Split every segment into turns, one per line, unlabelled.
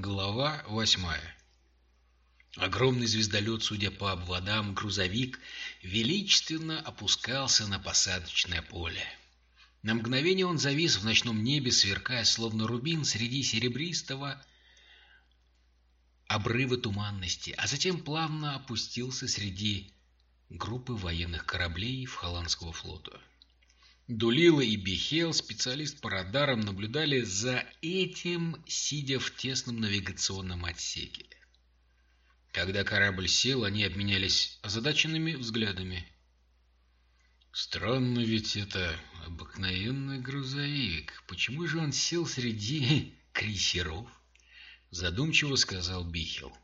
Глава восьмая Огромный звездолет, судя по обводам, грузовик, величественно опускался на посадочное поле. На мгновение он завис в ночном небе, сверкая, словно рубин, среди серебристого обрыва туманности, а затем плавно опустился среди группы военных кораблей в Холландского флота. Дулила и Бихел, специалист по радарам, наблюдали за этим, сидя в тесном навигационном отсеке. Когда корабль сел, они обменялись озадаченными взглядами. «Странно ведь это обыкновенный грузовик. Почему же он сел среди крейсеров?» Задумчиво сказал Бихел.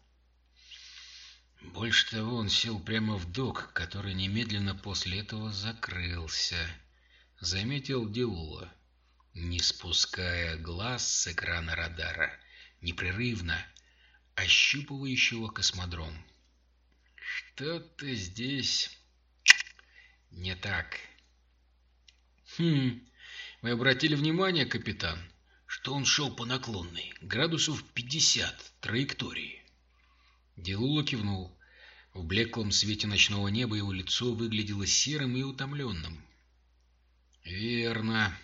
Больше того, он сел прямо в док, который немедленно после этого закрылся. Заметил Диула, не спуская глаз с экрана радара, непрерывно ощупывающего космодром. Что-то здесь не так. Хм, вы обратили внимание, капитан, что он шел по наклонной, градусов 50 траектории? Делула кивнул. В блеклом свете ночного неба его лицо выглядело серым и утомленным. «Верно.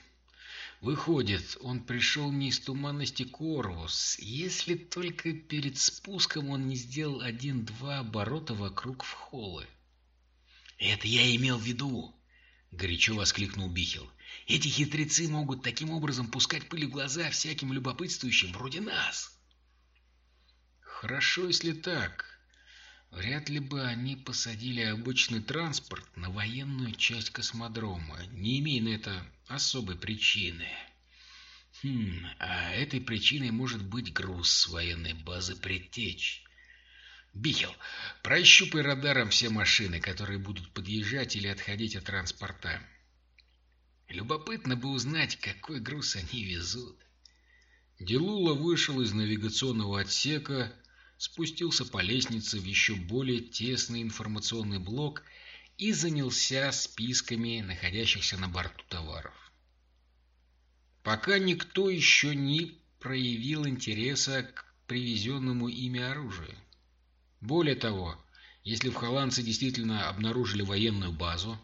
Выходит, он пришел не из туманности Корвус, если только перед спуском он не сделал один-два оборота вокруг вхолы. «Это я имел в виду!» — горячо воскликнул Бихел. «Эти хитрецы могут таким образом пускать пыль в глаза всяким любопытствующим вроде нас!» «Хорошо, если так. Вряд ли бы они посадили обычный транспорт на военную часть космодрома, не имея на это особой причины. Хм, а этой причиной может быть груз с военной базы предтеч. Бихел, прощупай радаром все машины, которые будут подъезжать или отходить от транспорта. Любопытно бы узнать, какой груз они везут. Делула вышел из навигационного отсека, спустился по лестнице в еще более тесный информационный блок и занялся списками находящихся на борту товаров. Пока никто еще не проявил интереса к привезенному ими оружию. Более того, если в холландцы действительно обнаружили военную базу,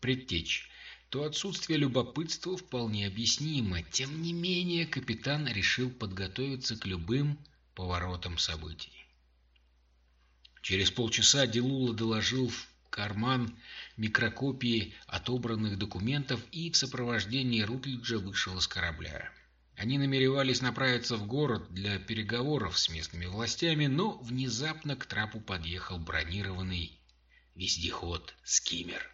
предтечь, то отсутствие любопытства вполне объяснимо. Тем не менее, капитан решил подготовиться к любым поворотом событий. Через полчаса Делула доложил в карман микрокопии отобранных документов и в сопровождении Рутлиджа вышел из корабля. Они намеревались направиться в город для переговоров с местными властями, но внезапно к трапу подъехал бронированный вездеход «Скиммер».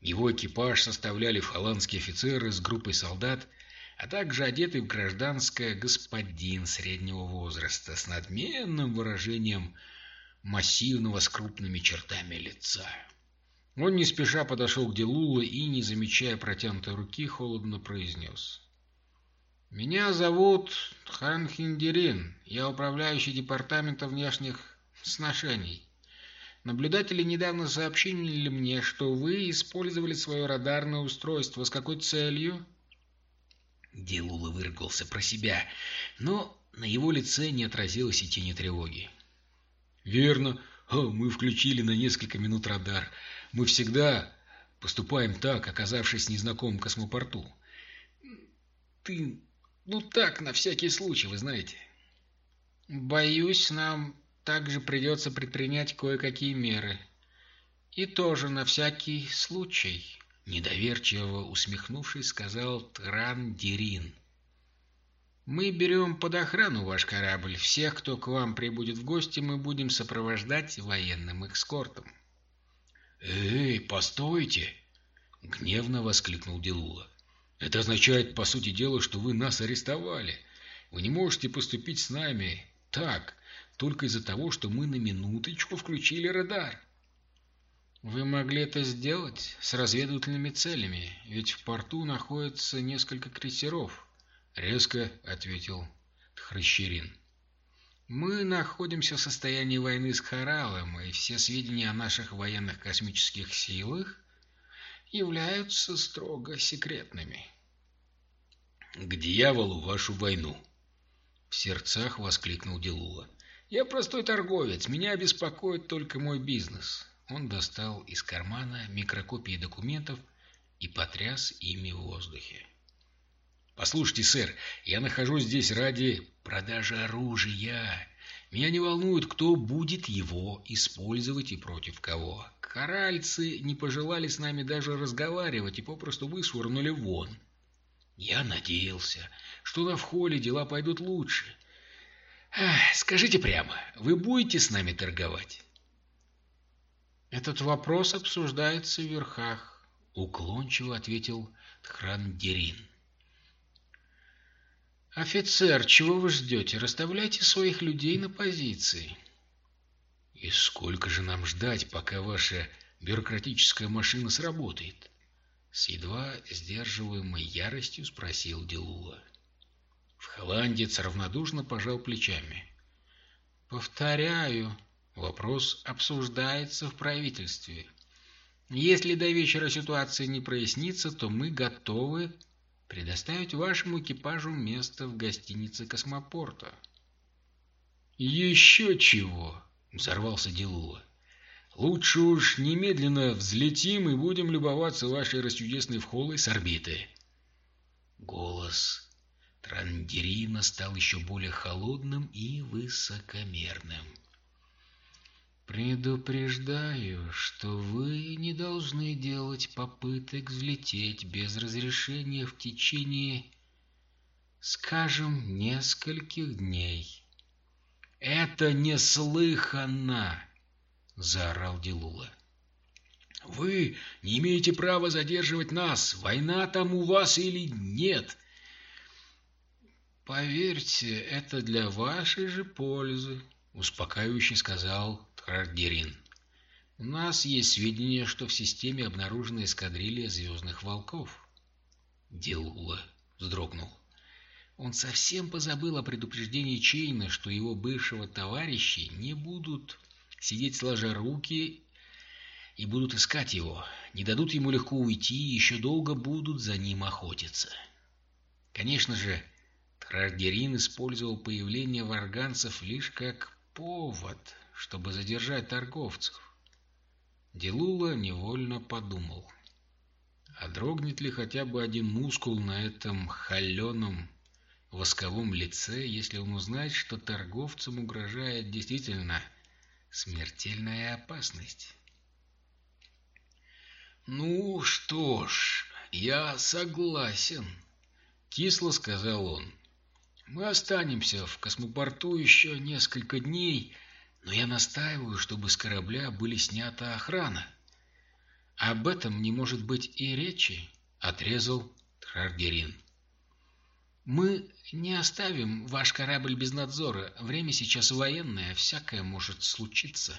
Его экипаж составляли холландские офицеры с группой солдат а также одетый в гражданское господин среднего возраста с надменным выражением массивного с крупными чертами лица. Он не спеша подошел к Делулу и, не замечая протянутой руки, холодно произнес. «Меня зовут Хан Хиндерин. Я управляющий департаментом внешних сношений. Наблюдатели недавно сообщили мне, что вы использовали свое радарное устройство. С какой целью?» Делула выругался про себя, но на его лице не отразилось и тени тревоги. «Верно. О, мы включили на несколько минут радар. Мы всегда поступаем так, оказавшись в незнакомом космопорту. Ты... ну так, на всякий случай, вы знаете». «Боюсь, нам также придется предпринять кое-какие меры. И тоже на всякий случай». Недоверчиво усмехнувшись, сказал Тран-Дирин. «Мы берем под охрану ваш корабль. Всех, кто к вам прибудет в гости, мы будем сопровождать военным экскортом». «Эй, постойте!» — гневно воскликнул Делула. «Это означает, по сути дела, что вы нас арестовали. Вы не можете поступить с нами так, только из-за того, что мы на минуточку включили радар. Вы могли это сделать с разведывательными целями, ведь в порту находится несколько крейсеров, резко ответил Тхращерин. Мы находимся в состоянии войны с Харалом, и все сведения о наших военных космических силах являются строго секретными. К дьяволу вашу войну. В сердцах воскликнул Делула. «Я простой торговец, меня беспокоит только мой бизнес». Он достал из кармана микрокопии документов и потряс ими в воздухе. «Послушайте, сэр, я нахожусь здесь ради продажи оружия. Меня не волнует, кто будет его использовать и против кого. Коральцы не пожелали с нами даже разговаривать и попросту вышвырнули вон. Я надеялся, что на вхоле дела пойдут лучше. Ах, скажите прямо, вы будете с нами торговать?
Этот вопрос обсуждается в верхах,
уклончиво ответил Тхрандерин.
«Офицер, чего вы ждете? Расставляйте своих людей на позиции».
«И сколько же нам ждать, пока ваша бюрократическая машина сработает?» С едва сдерживаемой яростью спросил Делула. Вхоландец равнодушно пожал плечами.
«Повторяю, вопрос обсуждается в правительстве. Если до вечера ситуация не прояснится, то мы готовы предоставить вашему экипажу место в гостинице космопорта.
«Еще чего!» — взорвался Делула. «Лучше уж немедленно взлетим и будем любоваться вашей расчудесной вхолой с орбиты». Голос Трандерина стал еще более холодным и высокомерным.
Предупреждаю, что вы не должны делать попыток взлететь без разрешения в течение, скажем, нескольких дней.
Это неслыханно, заорал Делула. Вы не имеете права задерживать нас, война там у вас или нет.
Поверьте, это для вашей же пользы, успокаивающе сказал Хардерин. У нас есть сведения, что в системе обнаружена эскадрилья звездных волков.
Делула вздрогнул. Он совсем позабыл о предупреждении Чейна, что его бывшего товарищи не будут сидеть сложа руки и будут искать его, не дадут ему легко уйти и еще долго будут за ним охотиться. Конечно же, Трардерин использовал появление варганцев лишь как повод чтобы задержать торговцев. Делула невольно подумал, а дрогнет ли хотя бы один мускул на этом холеном восковом лице, если он узнает, что торговцам угрожает действительно смертельная опасность. «Ну что ж, я согласен», — кисло сказал он. «Мы останемся в космопорту еще несколько дней, но я настаиваю, чтобы с корабля были снята охрана. Об этом не может быть и речи, отрезал Траргерин. Мы не оставим ваш корабль без надзора. Время сейчас военное, всякое может случиться.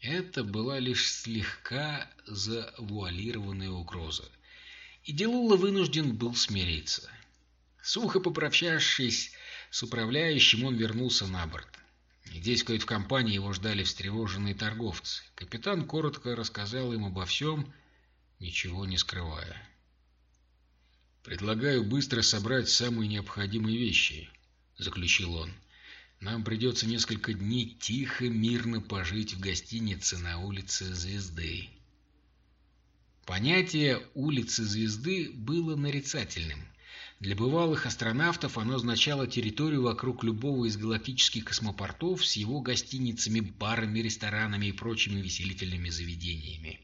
Это была лишь слегка завуалированная угроза, и Делула вынужден был смириться. Сухо попрощавшись с управляющим, он вернулся на борт. Здесь, в кают-компании, его ждали встревоженные торговцы. Капитан коротко рассказал им обо всем, ничего не скрывая. «Предлагаю быстро собрать самые необходимые вещи», — заключил он. «Нам придется несколько дней тихо, мирно пожить в гостинице на улице Звезды». Понятие «улицы Звезды» было нарицательным — для бывалых астронавтов оно означало территорию вокруг любого из галактических космопортов с его гостиницами, барами, ресторанами и прочими веселительными заведениями.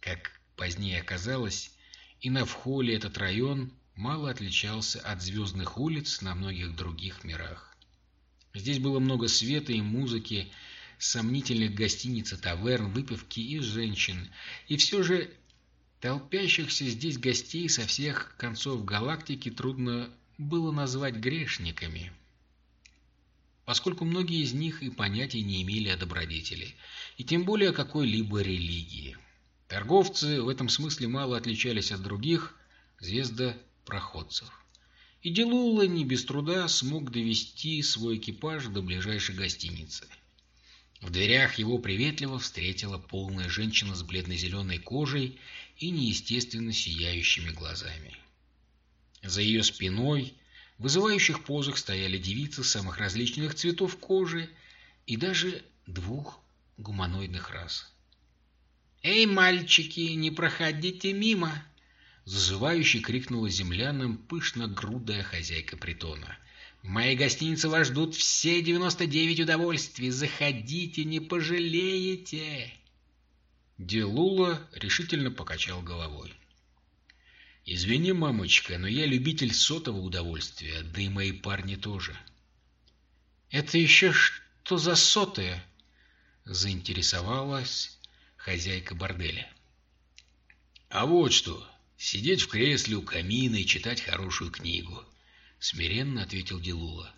Как позднее оказалось, и на Вхоле этот район мало отличался от звездных улиц на многих других мирах. Здесь было много света и музыки, сомнительных гостиниц и таверн, выпивки и женщин, и все же Толпящихся здесь гостей со всех концов галактики трудно было назвать грешниками, поскольку многие из них и понятия не имели о добродетели, и тем более о какой-либо религии. Торговцы в этом смысле мало отличались от других звездопроходцев. И Делула не без труда смог довести свой экипаж до ближайшей гостиницы. В дверях его приветливо встретила полная женщина с бледно-зеленой кожей и неестественно сияющими глазами. За ее спиной
В вызывающих позах стояли девицы самых различных цветов кожи и даже двух гуманоидных рас. «Эй, мальчики, не проходите мимо!» Зазывающе крикнула землянам пышно-грудая хозяйка притона. «В моей гостинице вас ждут все девяносто девять удовольствий. Заходите, не пожалеете!» Делула решительно покачал головой. «Извини, мамочка, но я любитель сотого удовольствия, да и мои парни тоже». «Это еще что за сотое?» — заинтересовалась хозяйка борделя. «А вот что, сидеть в кресле у камина и читать хорошую книгу», — смиренно ответил Делула.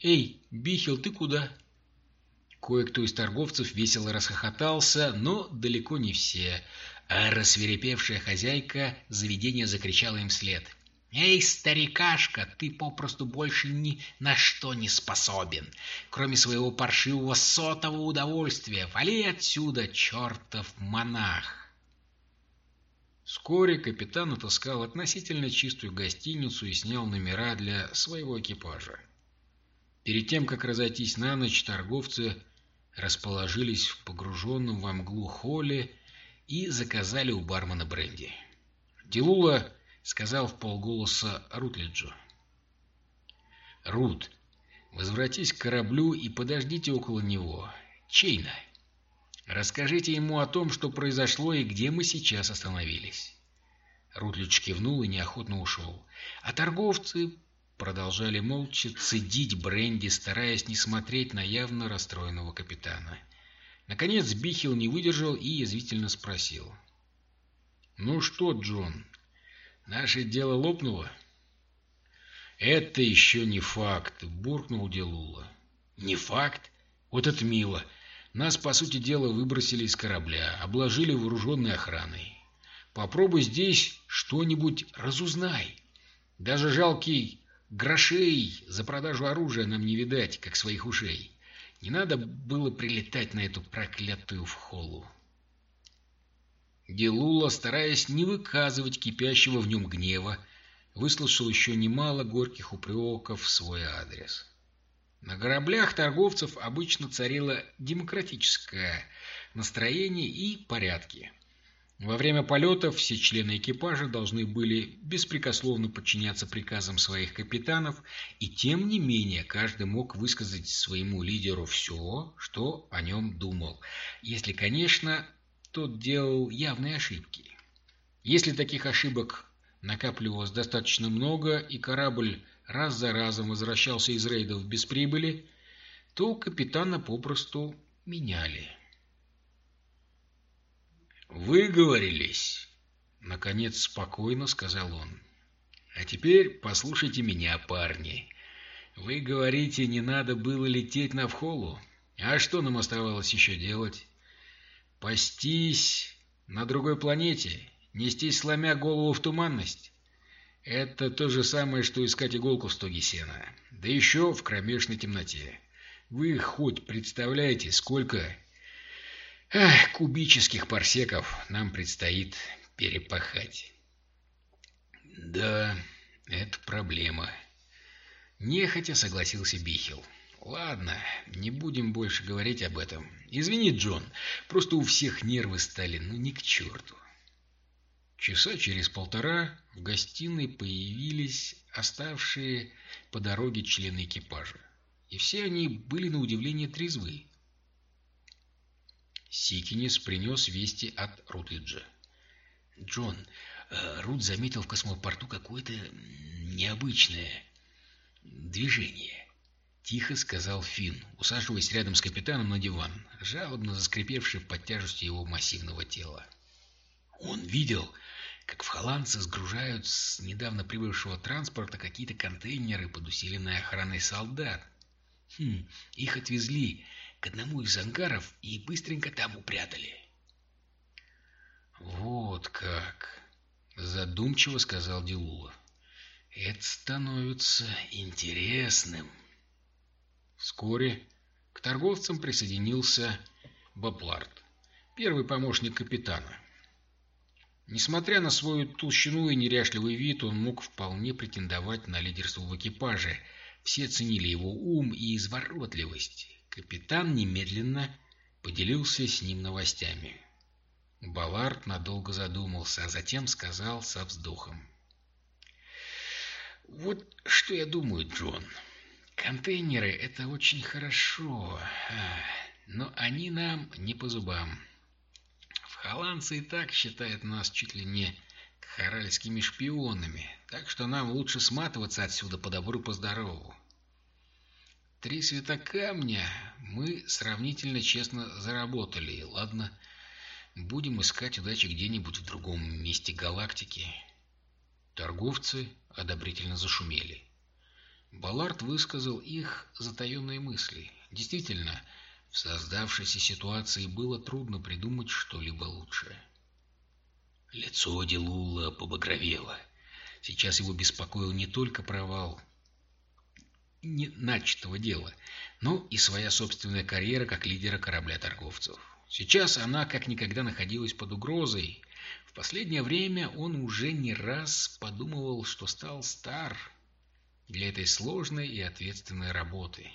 «Эй, Бихел, ты куда?» Кое-кто из торговцев весело расхохотался, но далеко не все, а рассверепевшая хозяйка заведения закричала им вслед. «Эй, старикашка, ты попросту больше ни на что не способен, кроме своего паршивого сотого удовольствия. Вали отсюда, чертов монах!» Вскоре капитан отыскал относительно чистую гостиницу и снял номера для своего экипажа. Перед тем, как разойтись на ночь, торговцы расположились в погруженном во мглу холле и заказали у бармена бренди. Делула сказал в полголоса Рутлиджу. «Рут, возвратись к кораблю и подождите около него. Чейна. Расскажите ему о том, что произошло и где мы сейчас остановились». Рутлидж кивнул и неохотно ушел. А торговцы продолжали молча цедить бренди, стараясь не смотреть на явно расстроенного капитана. — Наконец Бихил не выдержал и язвительно спросил. «Ну что, Джон, наше дело лопнуло?» «Это еще не факт», — буркнул Делула. «Не факт? Вот это мило. Нас, по сути дела, выбросили из корабля, обложили вооруженной охраной. Попробуй здесь что-нибудь разузнай. Даже жалкий грошей за продажу оружия нам не видать, как своих ушей. Не надо было прилетать на эту проклятую вхолу. Делула, стараясь не выказывать кипящего в нем гнева, выслушал еще немало горьких упреков в свой адрес. На кораблях торговцев обычно царило демократическое настроение и порядки. Во время полетов все члены экипажа должны были беспрекословно подчиняться приказам своих капитанов, и тем не менее каждый мог высказать своему лидеру все, что о нем думал, если, конечно, тот делал явные ошибки. Если таких ошибок накапливалось достаточно много, и корабль раз за разом возвращался из рейдов без прибыли, то капитана попросту меняли. «Выговорились!» — наконец спокойно сказал он. «А теперь послушайте меня, парни. Вы говорите, не надо было лететь на вхолу. А что нам оставалось еще делать? Пастись на другой планете? Нестись, сломя голову в туманность? Это то же самое, что искать иголку в стоге сена. Да еще в кромешной темноте. Вы хоть представляете, сколько Эх, кубических парсеков нам предстоит перепахать. Да, это проблема. Нехотя согласился Бихил. Ладно, не будем больше говорить об этом. Извини, Джон, просто у всех нервы стали, ну ни к черту. Часа через полтора в гостиной появились оставшие по дороге члены экипажа. И все они были на удивление трезвы. Сикинис принес вести от Рутлиджа. «Джон, э, Рут заметил в космопорту какое-то необычное движение», — тихо сказал Финн, усаживаясь рядом с капитаном на диван, жалобно заскрипевший под тяжестью его массивного тела. Он видел, как в холландце сгружают с недавно прибывшего транспорта какие-то контейнеры под усиленной охраной солдат. Хм, их отвезли к одному из ангаров и быстренько там упрятали. «Вот как!» — задумчиво сказал Дилула. «Это становится интересным». Вскоре к торговцам присоединился Баплард, первый помощник капитана. Несмотря на свою толщину и неряшливый вид, он мог вполне претендовать на лидерство в экипаже. Все ценили его ум и изворотливость. Капитан немедленно поделился с ним новостями. Баллард надолго задумался, а затем сказал со вздохом. «Вот что я думаю, Джон. Контейнеры — это очень хорошо, а, но они нам не по зубам. Голландцы и так считают нас чуть ли не хоральскими шпионами, так что нам лучше сматываться отсюда по добру, по здорову. Три света камня мы сравнительно честно заработали, ладно, будем искать удачи где-нибудь в другом месте галактики. Торговцы одобрительно зашумели. Баллард высказал их затаенные мысли. Действительно, в создавшейся ситуации было трудно придумать что-либо лучшее. Лицо Делула побагровело. Сейчас его беспокоил не только провал не начатого дела, но и своя собственная карьера как лидера корабля торговцев. Сейчас она как никогда находилась под угрозой. В последнее время он уже не раз подумывал, что стал стар для этой сложной и ответственной работы.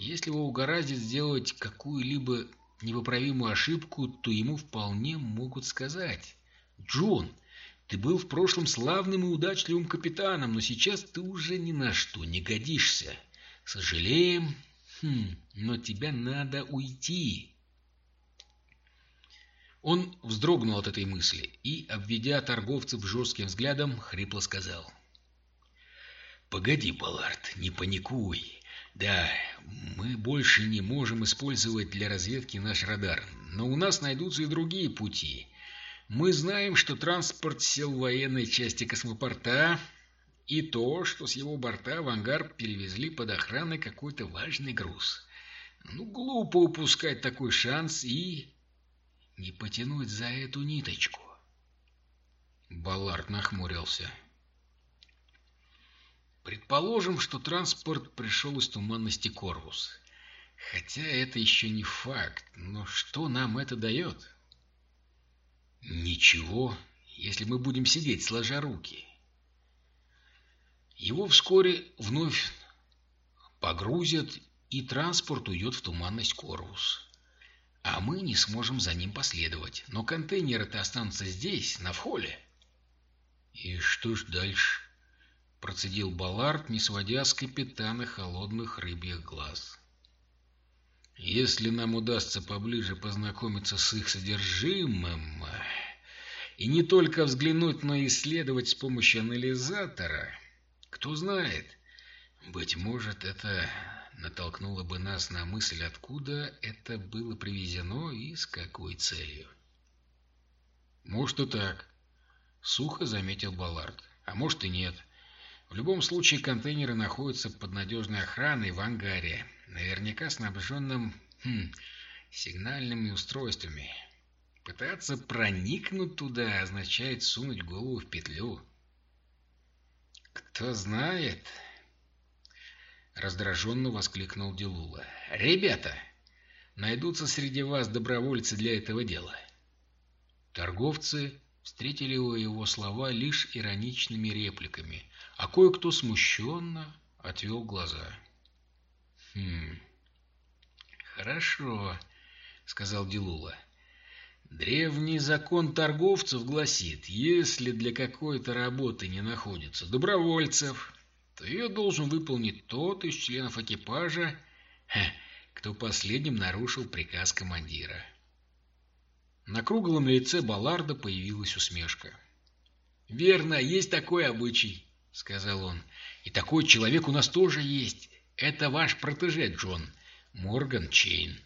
Если его угораздит сделать какую-либо непоправимую ошибку, то ему вполне могут сказать «Джон, ты был в прошлом славным и удачливым капитаном, но сейчас ты уже ни на что не годишься. Сожалеем, хм, но тебе надо уйти». Он вздрогнул от этой мысли и, обведя торговцев жестким взглядом, хрипло сказал. «Погоди, Баллард, не паникуй. Да, мы больше не можем использовать для разведки наш радар, но у нас найдутся и другие пути. Мы знаем, что транспорт сел в военной части космопорта, и то, что с его борта в ангар перевезли под охраной какой-то важный груз. Ну, глупо упускать такой шанс и не потянуть за эту ниточку. Баллард нахмурился. Предположим, что транспорт пришел из туманности Корвус. Хотя это еще не факт, но что нам это дает? Ничего, если мы будем сидеть сложа руки. Его вскоре вновь погрузят, и транспорт уйдет в туманность Корвус. А мы не сможем за ним последовать. Но контейнеры-то останутся здесь, на вхоле. И что ж дальше? Процедил Баллард, не сводя с капитана холодных рыбьих глаз. Если нам удастся поближе познакомиться с их содержимым и не только взглянуть, но и исследовать с помощью анализатора, кто знает, быть может, это натолкнуло бы нас на мысль, откуда это было привезено и с какой целью. Может и так, сухо заметил Баллард, а может и нет. — в любом случае контейнеры находятся под надежной охраной в ангаре, наверняка снабженным хм, сигнальными устройствами. Пытаться проникнуть туда означает сунуть голову в петлю. «Кто знает?» — раздраженно воскликнул Делула. «Ребята, найдутся среди вас добровольцы для этого дела». Торговцы встретили его слова лишь ироничными репликами, а кое-кто смущенно отвел глаза. «Хм... Хорошо», — сказал Дилула. «Древний закон торговцев гласит, если для какой-то работы не находится добровольцев, то ее должен выполнить тот из членов экипажа, кто последним нарушил приказ командира». На круглом лице Балларда появилась усмешка. «Верно, есть такой обычай», — сказал он. «И такой человек у нас тоже есть. Это ваш протеже, Джон, Морган Чейн».